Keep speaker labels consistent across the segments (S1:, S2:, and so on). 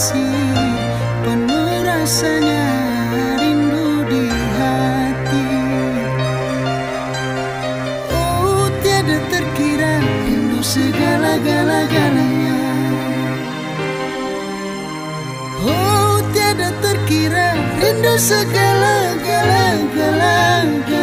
S1: kasih Penuh rasanya rindu di hati. Oh tiada terkira rindu segala-gala-galanya Oh tiada terkira rindu segala-galanya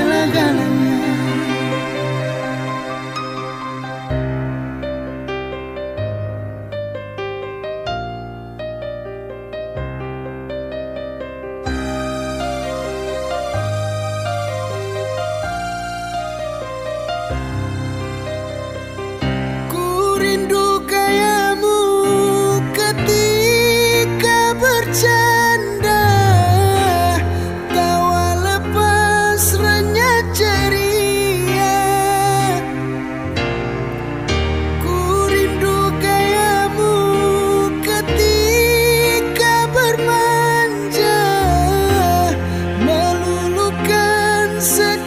S1: sick